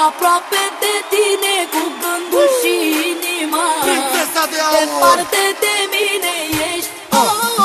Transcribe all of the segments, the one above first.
Aproape de tine cu gândul și inima. Prințesa de aur. Departe de mine ești. Oh, oh, oh, oh.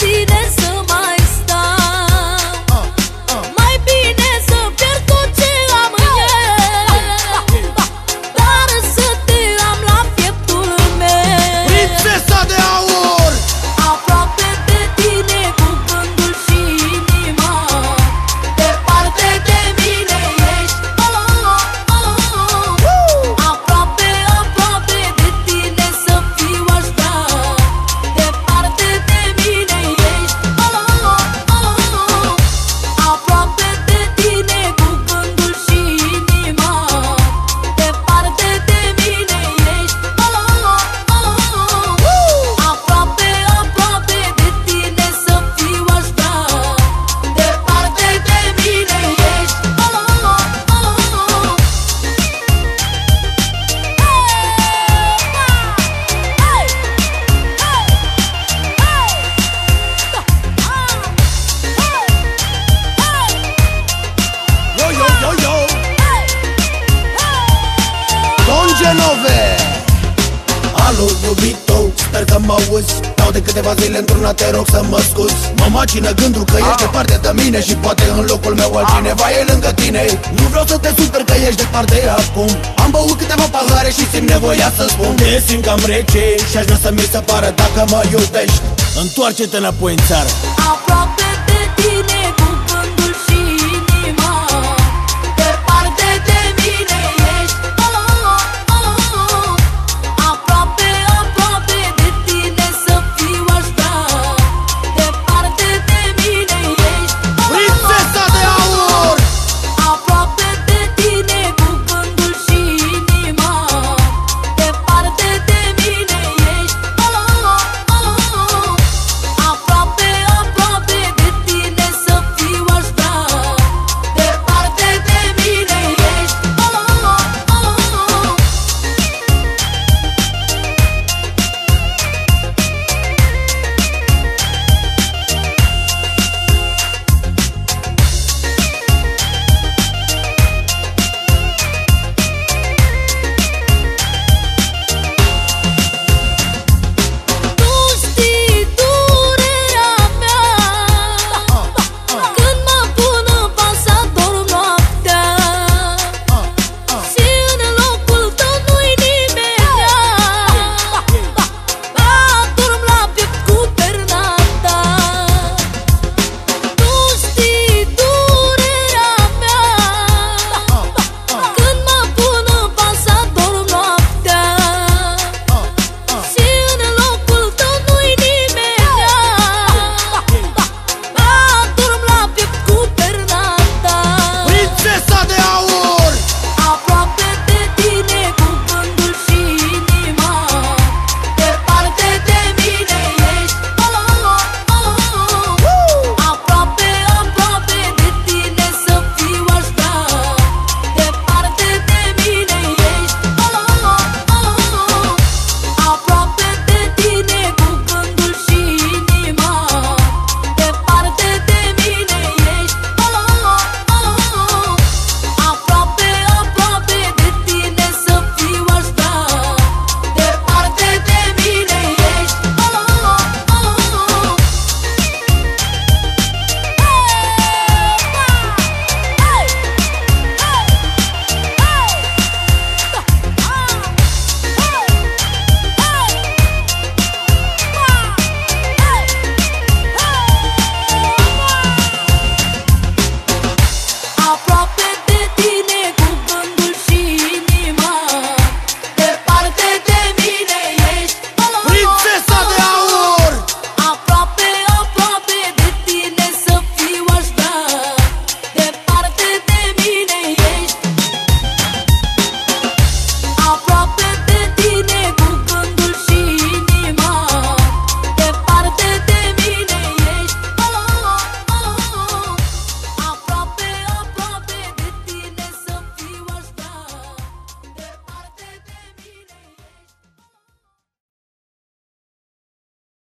Departe de Don Genove Alo, iubito, sper că mă auzi. Dau de câteva zile într-una, te rog să mă scuzi. Mă macină gândul că ești departe de mine Și poate în locul meu altcineva e lângă tine. Nu vreau să te super că ești departe acum. Am băut câteva pahare și simt nevoia să spun. Te simt cam rece și aș vrea să mi se pară dacă mă iubești. Întoarce-te înapoi în țară. Aproape